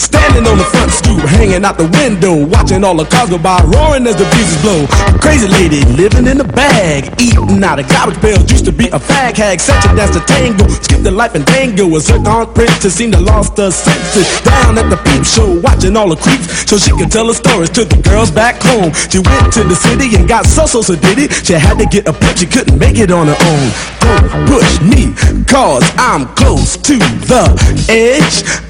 Standing on the front stoop, hanging out the window, watching all the cars go by, roaring as the breezes blow. Crazy lady living in a bag, eating out of garbage pails. Used to be a fag hag, such a dance to tango. Skipped the light fandango, a zircon princess seemed to lost her senses. Down at the peep show, watching all the creeps, so she could tell her stories to the girls back home. She went to the city and got so so so did it. She had to get a pimp, she couldn't make it on her own. Don't push me, cause I'm close to the edge.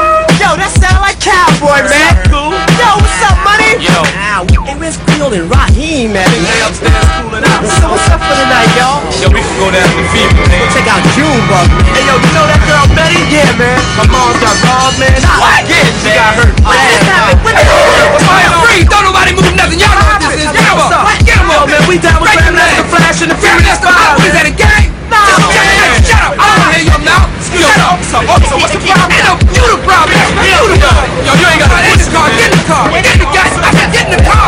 Yo, that sound like cowboy, man. Cool. Yo, what's up, money? Yo. We Hey, where's Creole and Raheem at? They upstairs cooling out. So what's up for the night, y'all? Yo, we can go down to the fever, man. Go check out Junebug. Hey, yo, you know that girl Betty? Yeah, man. Her mom got robbed, man. What? Yeah, she got hurt. What happened? What What's going on? Freeze! Don't nobody move nothing. Y'all know what this is. Get him up. Get him Yo, up. man, we down with Break your Grandmaster. Flash and the Grandmaster out. Yo. Officer, what's the problem? You the problem. You the problem. Yo, you ain't got to get in the car. Get in the car. Get in the car. Get in the car.